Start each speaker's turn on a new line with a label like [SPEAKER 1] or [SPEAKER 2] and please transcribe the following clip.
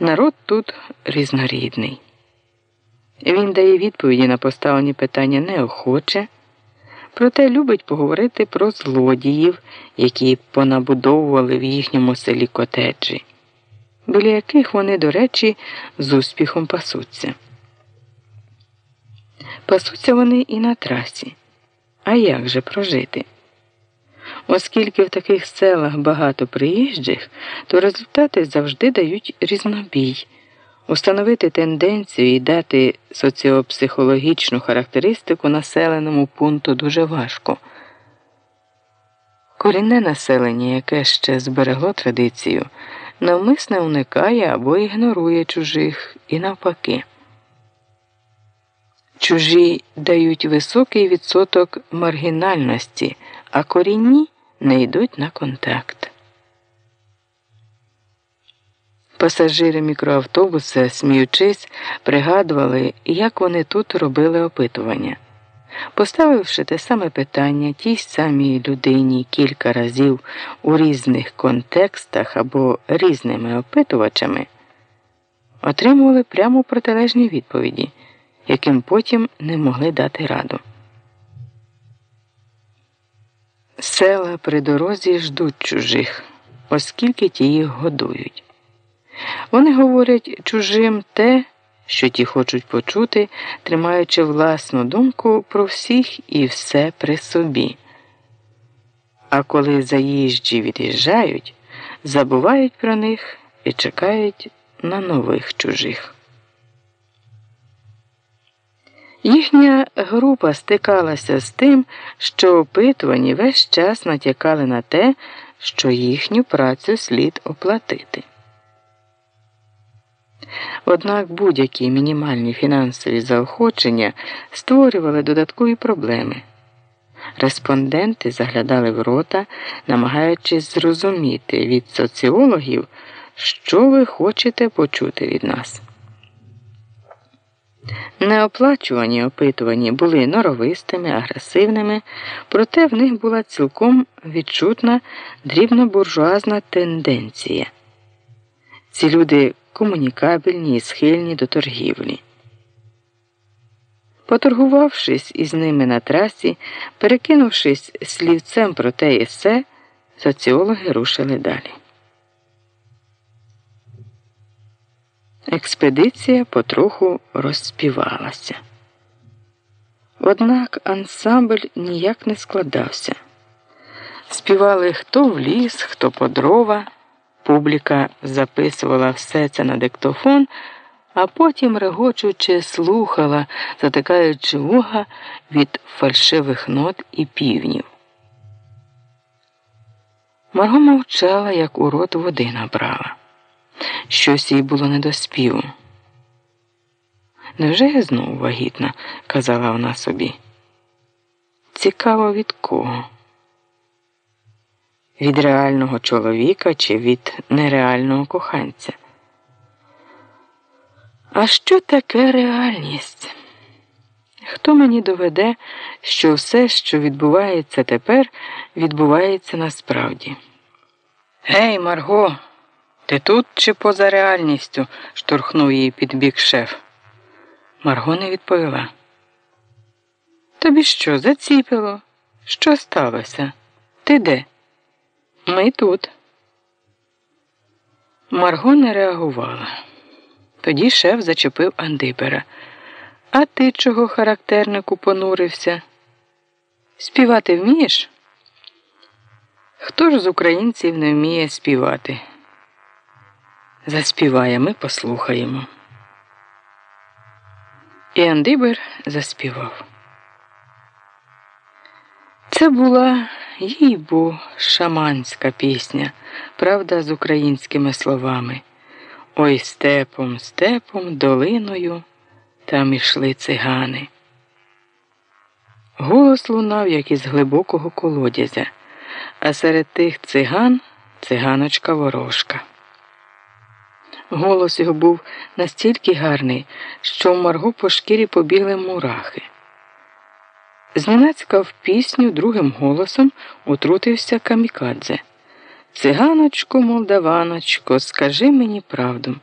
[SPEAKER 1] Народ тут різнорідний. Він дає відповіді на поставлені питання неохоче, проте любить поговорити про злодіїв, які понабудовували в їхньому селі котеджі, біля яких вони, до речі, з успіхом пасуться. Пасуться вони і на трасі. А як же прожити? Оскільки в таких селах багато приїжджих, то результати завжди дають різнобій. Установити тенденцію і дати соціопсихологічну характеристику населеному пункту дуже важко. Корінне населення, яке ще зберегло традицію, навмисне уникає або ігнорує чужих і навпаки. Чужі дають високий відсоток маргінальності, а корінні не йдуть на контакт. Пасажири мікроавтобуса, сміючись, пригадували, як вони тут робили опитування. Поставивши те саме питання тій самій людині кілька разів у різних контекстах або різними опитувачами, отримували прямо протилежні відповіді, яким потім не могли дати раду. Села при дорозі ждуть чужих, оскільки ті їх годують. Вони говорять чужим те, що ті хочуть почути, тримаючи власну думку про всіх і все при собі. А коли заїжджі від'їжджають, забувають про них і чекають на нових чужих. Їхня група стикалася з тим, що опитувані весь час натякали на те, що їхню працю слід оплатити. Однак будь-які мінімальні фінансові заохочення створювали додаткові проблеми. Респонденти заглядали в рота, намагаючись зрозуміти від соціологів, що ви хочете почути від нас. Неоплачувані опитувані були норовистими, агресивними, проте в них була цілком відчутна дрібнобуржуазна тенденція. Ці люди комунікабельні і схильні до торгівлі. Поторгувавшись із ними на трасі, перекинувшись слівцем про те і все, соціологи рушили далі. Експедиція потроху розспівалася. Однак ансамбль ніяк не складався. Співали хто в ліс, хто по дрова. Публіка записувала все це на диктофон, а потім, регочучи, слухала, затикаючи вуха від фальшивих нот і півнів. Марго мовчала, як у рот води набрала. Щось їй було не до співу. Невже я знову вагітна? казала вона собі. Цікаво від кого? Від реального чоловіка чи від нереального коханця? А що таке реальність? Хто мені доведе, що все, що відбувається тепер, відбувається насправді? Гей, Марго! Ти тут чи поза реальністю? штурхнув її під бік шеф. Марго не відповіла. Тобі що, заціпило? Що сталося? Ти де? Ми тут. Марго не реагувала. Тоді шеф зачепив Андибера. А ти чого характернику понурився? Співати вмієш? Хто ж з українців не вміє співати? Заспіває, ми послухаємо. І Андибер заспівав. Це була їй бо шаманська пісня, правда, з українськими словами. Ой степом, степом, долиною там ішли цигани. Голос лунав, як із глибокого колодязя, а серед тих циган циганочка ворожка. Голос його був настільки гарний, що в Марго по шкірі побігли мурахи. Зненацька в пісню другим голосом утрутився камікадзе. Циганочко, молдаваночко, скажи мені правду.